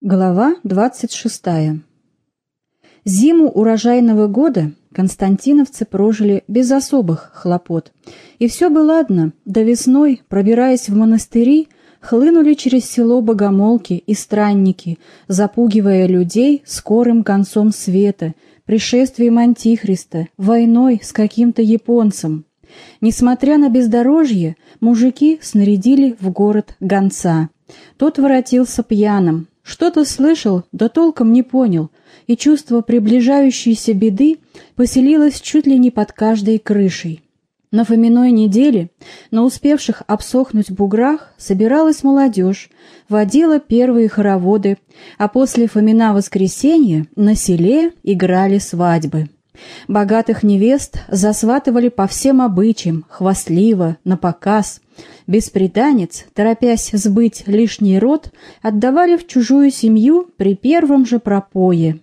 Глава 26. Зиму урожайного года константиновцы прожили без особых хлопот. И все было ладно, до весной, пробираясь в монастыри, хлынули через село богомолки и странники, запугивая людей скорым концом света, пришествием Антихриста, войной с каким-то японцем. Несмотря на бездорожье, мужики снарядили в город гонца. Тот воротился пьяным, что-то слышал, да толком не понял, и чувство приближающейся беды поселилось чуть ли не под каждой крышей. На Фоминой неделе, на успевших обсохнуть буграх, собиралась молодежь, водила первые хороводы, а после Фомина воскресенья на селе играли свадьбы. Богатых невест засватывали по всем обычаям, хвастливо, на показ. Беспреданец, торопясь сбыть лишний род, отдавали в чужую семью при первом же пропое.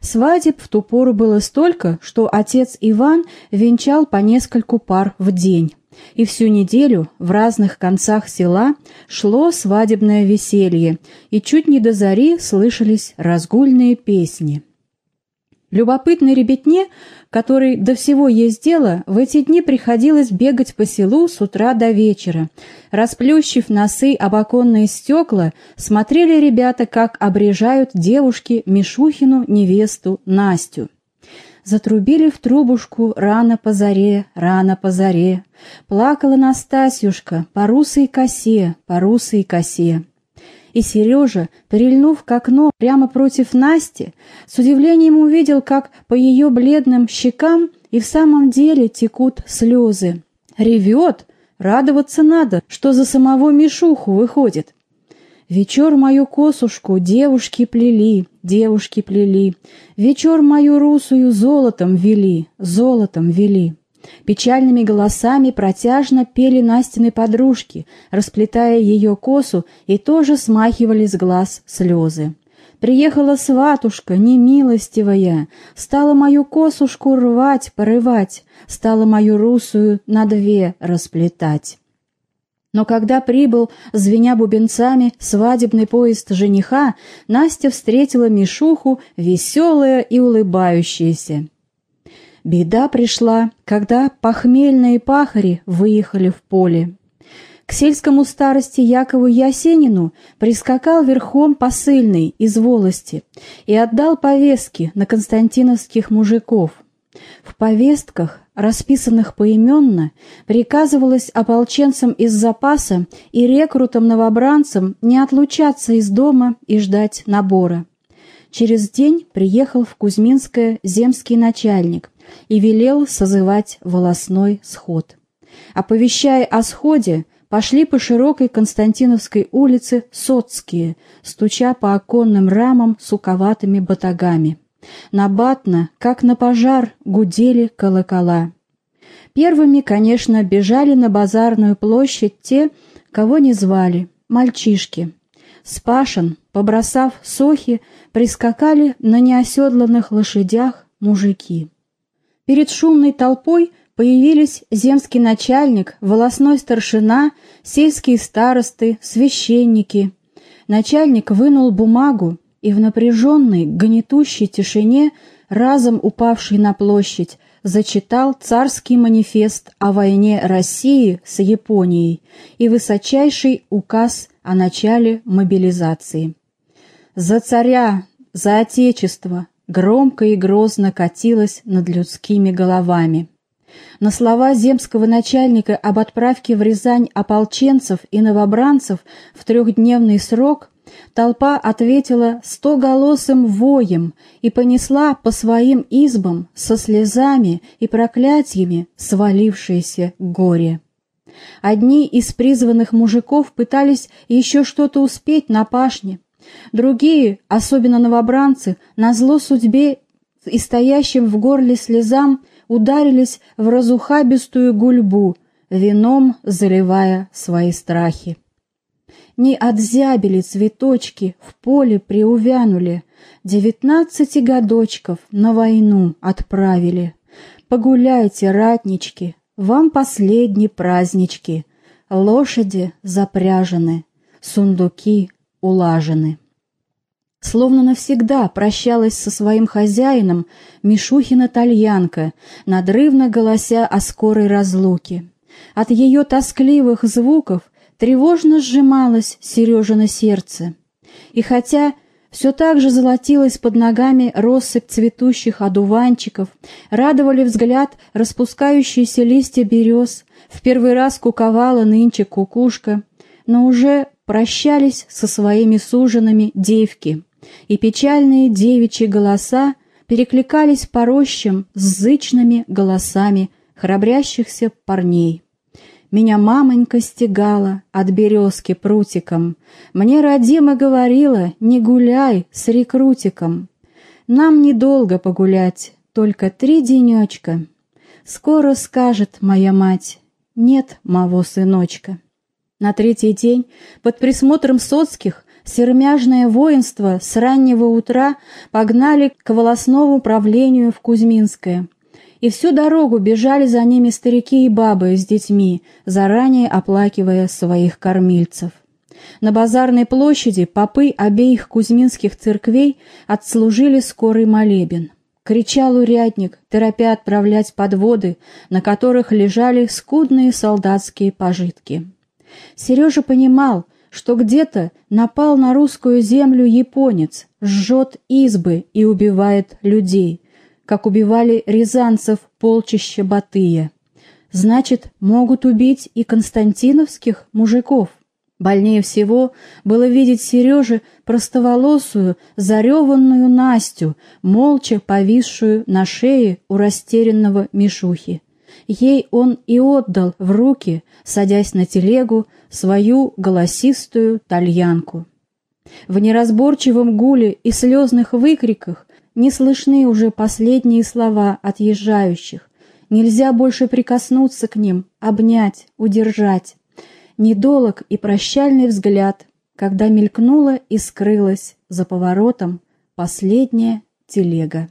Свадеб в ту пору было столько, что отец Иван венчал по нескольку пар в день. И всю неделю в разных концах села шло свадебное веселье, и чуть не до зари слышались разгульные песни. Любопытной ребятне, которой до всего есть дело, в эти дни приходилось бегать по селу с утра до вечера. Расплющив носы об оконные стекла, смотрели ребята, как обрежают девушки Мишухину невесту Настю. Затрубили в трубушку рано по заре, рано по заре. Плакала Настасьюшка по русой косе, по русой косе. И Сережа, прильнув к окну прямо против Насти, с удивлением увидел, как по ее бледным щекам и в самом деле текут слезы. Ревет, радоваться надо, что за самого Мишуху выходит. Вечер мою косушку девушки плели, девушки плели, Вечер мою русую золотом вели, золотом вели. Печальными голосами протяжно пели Настины подружки, расплетая ее косу, и тоже смахивали с глаз слезы. Приехала сватушка, немилостивая, стала мою косушку рвать, порывать, стала мою русую на две расплетать. Но когда прибыл, звеня бубенцами, свадебный поезд жениха, Настя встретила Мишуху, веселая и улыбающаяся. Беда пришла, когда похмельные пахари выехали в поле. К сельскому старости Якову Ясенину прискакал верхом посыльный из волости и отдал повестки на константиновских мужиков. В повестках, расписанных поименно, приказывалось ополченцам из запаса и рекрутам-новобранцам не отлучаться из дома и ждать набора. Через день приехал в Кузьминское земский начальник и велел созывать волосной сход. Оповещая о сходе, пошли по широкой Константиновской улице соцкие, стуча по оконным рамам суковатыми батагами. На батно, как на пожар, гудели колокола. Первыми, конечно, бежали на базарную площадь те, кого не звали, мальчишки. Спашен, побросав сохи, прискакали на неоседланных лошадях мужики. Перед шумной толпой появились земский начальник, волосной старшина, сельские старосты, священники. Начальник вынул бумагу и в напряженной, гнетущей тишине, разом упавший на площадь, зачитал царский манифест о войне России с Японией и высочайший указ о начале мобилизации. «За царя! За отечество! громко и грозно катилась над людскими головами. На слова земского начальника об отправке в Рязань ополченцев и новобранцев в трехдневный срок толпа ответила стоголосым воем и понесла по своим избам со слезами и проклятиями свалившееся горе. Одни из призванных мужиков пытались еще что-то успеть на пашне, Другие, особенно новобранцы, на зло судьбе и стоящим в горле слезам, ударились в разухабистую гульбу, вином заливая свои страхи. Не отзябили цветочки, в поле приувянули, девятнадцати годочков на войну отправили. Погуляйте, ратнички, вам последние празднички, лошади запряжены, сундуки улажены. Словно навсегда прощалась со своим хозяином Мишухина тальянка, надрывно голося о скорой разлуке. От ее тоскливых звуков тревожно сжималось Сережино сердце. И хотя все так же золотилась под ногами россыпь цветущих одуванчиков, радовали взгляд распускающиеся листья берез, в первый раз куковала нынче кукушка, но уже прощались со своими суженами девки, и печальные девичьи голоса перекликались по рощам с зычными голосами храбрящихся парней. Меня мамонька стегала от березки прутиком. Мне родима говорила, не гуляй с рекрутиком. Нам недолго погулять, только три денечка. Скоро скажет моя мать, нет моего сыночка. На третий день под присмотром соцких сермяжное воинство с раннего утра погнали к волосному управлению в Кузьминское — и всю дорогу бежали за ними старики и бабы с детьми, заранее оплакивая своих кормильцев. На базарной площади попы обеих кузьминских церквей отслужили скорый молебен. Кричал урядник, торопя отправлять подводы, на которых лежали скудные солдатские пожитки. Сережа понимал, что где-то напал на русскую землю японец, жжет избы и убивает людей — как убивали рязанцев полчища Батыя. Значит, могут убить и константиновских мужиков. Больнее всего было видеть Сереже простоволосую, зареванную Настю, молча повисшую на шее у растерянного Мишухи. Ей он и отдал в руки, садясь на телегу, свою голосистую тальянку. В неразборчивом гуле и слезных выкриках не слышны уже последние слова отъезжающих. Нельзя больше прикоснуться к ним, обнять, удержать. Недолог и прощальный взгляд, когда мелькнула и скрылась за поворотом последняя телега.